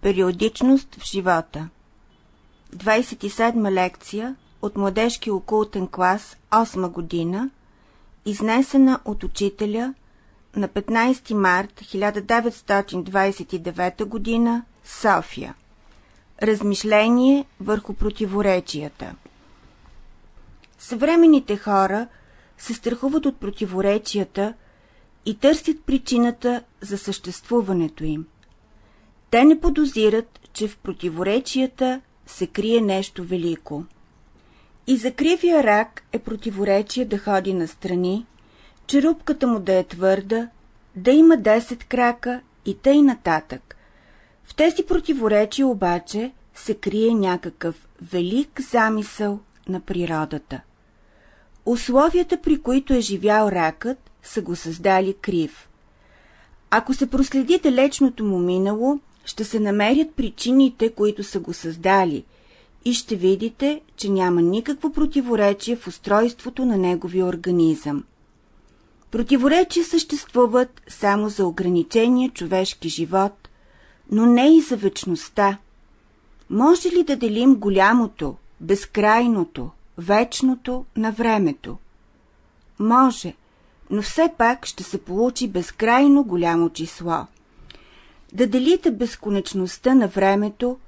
Периодичност в живота 27 лекция от младежки окултен клас 8 година, изнесена от учителя на 15 март 1929 година, София. Размишление върху противоречията Съвременните хора се страхуват от противоречията и търсят причината за съществуването им. Те не подозират, че в противоречията се крие нещо велико. И за кривия рак е противоречие да ходи настрани, черупката му да е твърда, да има 10 крака и тъй нататък. В тези противоречия обаче се крие някакъв велик замисъл на природата. Условията, при които е живял ракът, са го създали крив. Ако се проследи далечното му минало, ще се намерят причините, които са го създали и ще видите, че няма никакво противоречие в устройството на неговия организъм. Противоречия съществуват само за ограничения човешки живот, но не и за вечността. Може ли да делим голямото, безкрайното, вечното на времето? Може, но все пак ще се получи безкрайно голямо число. Да делите безконечността на времето,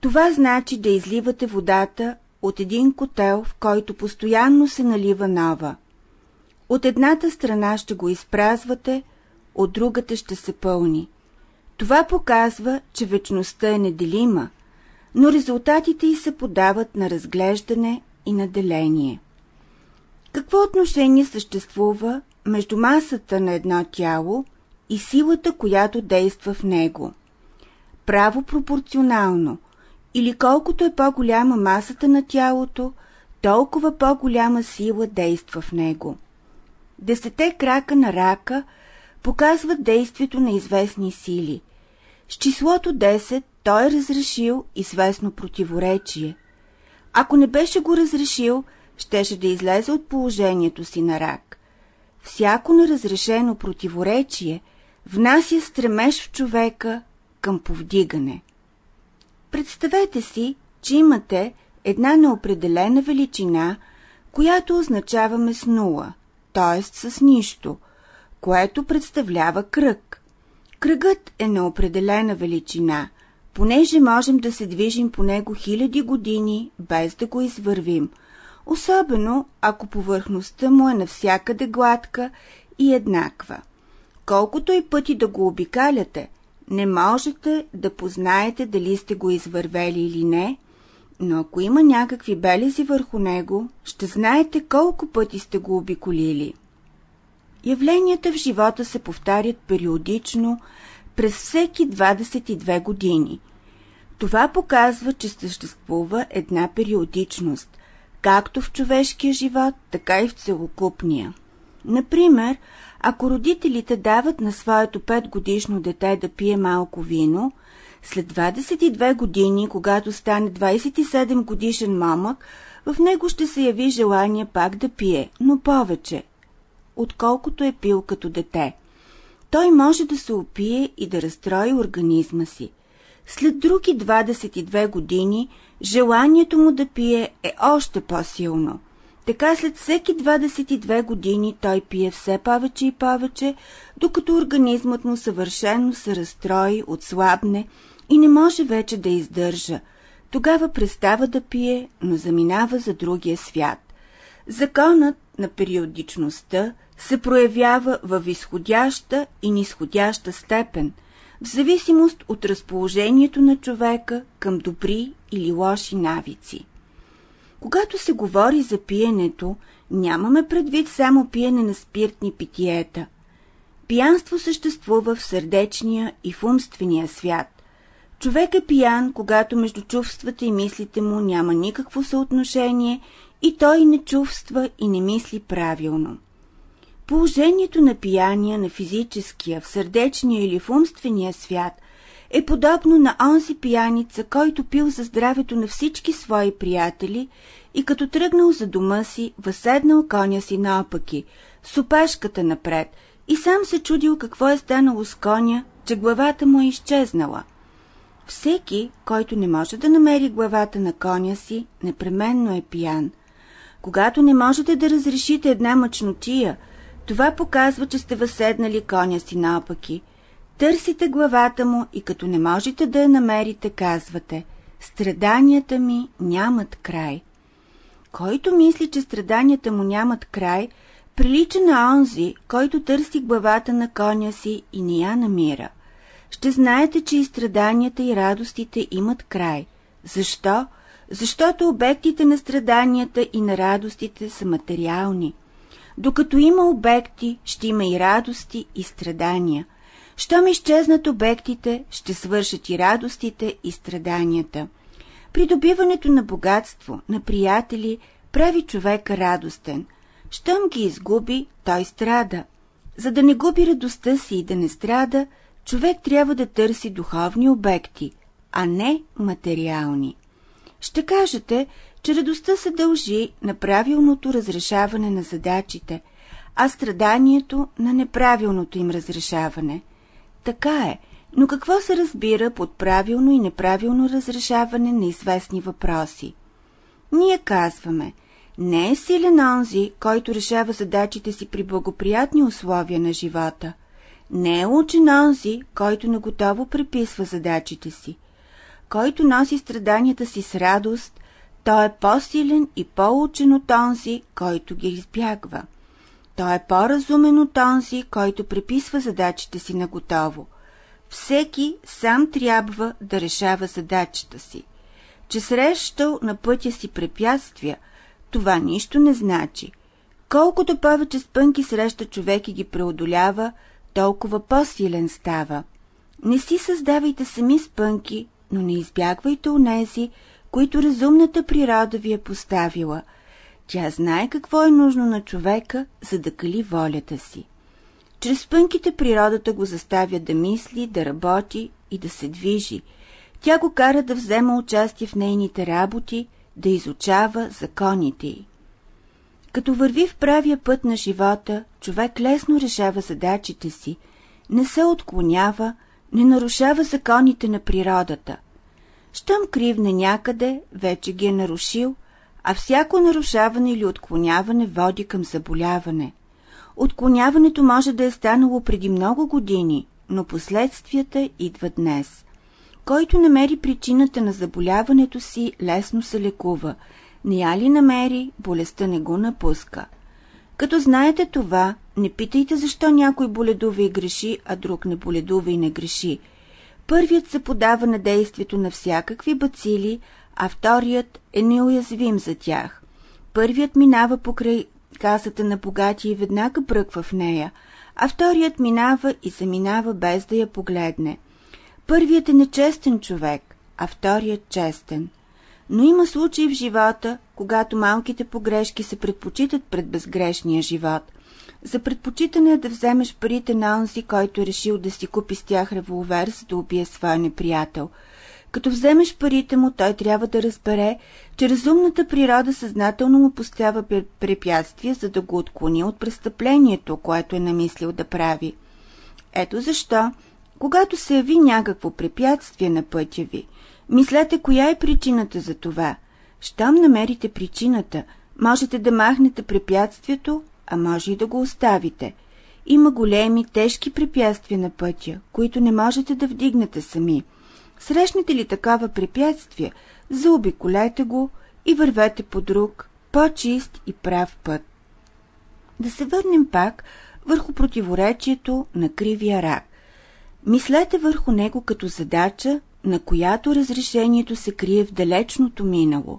това значи да изливате водата от един котел, в който постоянно се налива нова. От едната страна ще го изпразвате, от другата ще се пълни. Това показва, че вечността е неделима, но резултатите й се подават на разглеждане и на деление. Какво отношение съществува между масата на едно тяло и силата, която действа в него? Право пропорционално, или колкото е по-голяма масата на тялото, толкова по-голяма сила действа в него. Десете крака на рака показват действието на известни сили. С числото 10 той е разрешил известно противоречие. Ако не беше го разрешил, щеше да излезе от положението си на рак. Всяко неразрешено противоречие внася стремеж в човека към повдигане. Представете си, че имате една неопределена величина, която означаваме с нула, т.е. с нищо, което представлява кръг. Кръгът е неопределена величина, понеже можем да се движим по него хиляди години, без да го извървим, особено ако повърхността му е навсякъде гладка и еднаква. Колкото и пъти да го обикаляте, не можете да познаете дали сте го извървели или не, но ако има някакви белези върху него, ще знаете колко пъти сте го обиколили. Явленията в живота се повтарят периодично през всеки 22 години. Това показва, че съществува една периодичност, както в човешкия живот, така и в целокупния. Например, ако родителите дават на своето 5 годишно дете да пие малко вино, след 22 години, когато стане 27 годишен момък, в него ще се яви желание пак да пие, но повече, отколкото е пил като дете. Той може да се опие и да разстрои организма си. След други 22 години, желанието му да пие е още по-силно – така след всеки 22 години той пие все повече и повече, докато организмът му съвършено се разстрои, отслабне и не може вече да издържа. Тогава престава да пие, но заминава за другия свят. Законът на периодичността се проявява в изходяща и нисходяща степен, в зависимост от разположението на човека към добри или лоши навици. Когато се говори за пиенето, нямаме предвид само пиене на спиртни питиета. Пиянство съществува в сърдечния и в умствения свят. Човек е пиян, когато между чувствата и мислите му няма никакво съотношение и той не чувства и не мисли правилно. Положението на пияния на физическия, в сърдечния или в умствения свят – е подобно на онзи пияница, който пил за здравето на всички свои приятели и като тръгнал за дома си, възседнал коня си наопаки, с опашката напред и сам се чудил какво е станало с коня, че главата му е изчезнала. Всеки, който не може да намери главата на коня си, непременно е пиян. Когато не можете да разрешите една мъчнотия, това показва, че сте възседнали коня си наопаки. Търсите главата му и като не можете да я намерите, казвате «Страданията ми нямат край». Който мисли, че страданията му нямат край, прилича на онзи, който търси главата на коня си и не я намира. Ще знаете, че и страданията и радостите имат край. Защо? Защото обектите на страданията и на радостите са материални. Докато има обекти, ще има и радости и страдания. Щом изчезнат обектите, ще свършат и радостите и страданията. Придобиването на богатство, на приятели, прави човека радостен. Щом ги изгуби, той страда. За да не губи радостта си и да не страда, човек трябва да търси духовни обекти, а не материални. Ще кажете, че радостта се дължи на правилното разрешаване на задачите, а страданието на неправилното им разрешаване. Така е, но какво се разбира под правилно и неправилно разрешаване на известни въпроси? Ние казваме, не е силен онзи, който решава задачите си при благоприятни условия на живота. Не е учен онзи, който наготово преписва задачите си. Който носи страданията си с радост, той е по-силен и по-учен от онзи, който ги избягва. Той е по-разумен от онзи, който преписва задачите си наготово. Всеки сам трябва да решава задачата си. Че срещал на пътя си препятствия, това нищо не значи. Колкото повече спънки среща човек и ги преодолява, толкова по-силен става. Не си създавайте сами спънки, но не избягвайте онези, които разумната природа ви е поставила. Тя знае какво е нужно на човека, за да кали волята си. Чрез спънките природата го заставя да мисли, да работи и да се движи. Тя го кара да взема участие в нейните работи, да изучава законите й. Като върви в правия път на живота, човек лесно решава задачите си, не се отклонява, не нарушава законите на природата. Щом кривне някъде, вече ги е нарушил, а всяко нарушаване или отклоняване води към заболяване. Отклоняването може да е станало преди много години, но последствията идват днес. Който намери причината на заболяването си, лесно се лекува. Не я ли намери, болестта не го напуска. Като знаете това, не питайте защо някой боледува и греши, а друг не боледува и не греши. Първият се подава на действието на всякакви бацили, а вторият е неуязвим за тях. Първият минава покрай касата на богати и веднага бръква в нея, а вторият минава и заминава без да я погледне. Първият е нечестен човек, а вторият честен. Но има случаи в живота, когато малките погрешки се предпочитат пред безгрешния живот. За предпочитане е да вземеш парите на онзи, който е решил да си купи с тях револвер, за да убие своя неприятел – като вземеш парите му, той трябва да разбере, че разумната природа съзнателно му поставя препятствия, за да го отклони от престъплението, което е намислил да прави. Ето защо, когато се яви някакво препятствие на пътя ви, мислете коя е причината за това. Щом намерите причината, можете да махнете препятствието, а може и да го оставите. Има големи, тежки препятствия на пътя, които не можете да вдигнете сами – Срещнете ли такава препятствие, заобиколете го и вървете по друг, по-чист и прав път. Да се върнем пак върху противоречието на кривия рак. Мислете върху него като задача, на която разрешението се крие в далечното минало.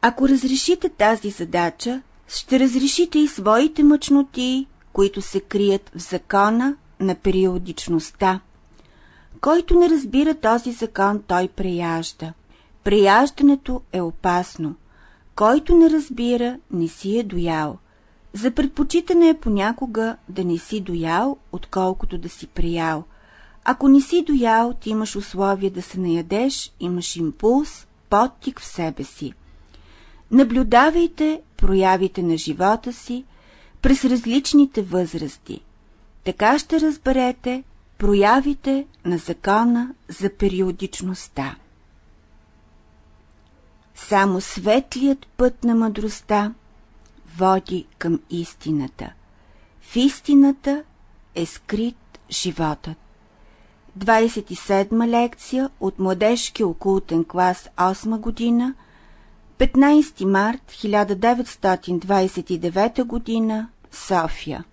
Ако разрешите тази задача, ще разрешите и своите мъчноти, които се крият в закона на периодичността. Който не разбира този закон, той преяжда. Преяждането е опасно. Който не разбира, не си е доял. За предпочитане е понякога да не си доял, отколкото да си приял. Ако не си доял, ти имаш условие да се наядеш, имаш импулс, подтик в себе си. Наблюдавайте проявите на живота си през различните възрасти. Така ще разберете проявите на закона за периодичността. Само светлият път на мъдростта води към истината. В истината е скрит животът. 27 лекция от младежки окултен клас 8 година, 15 март 1929 година, София.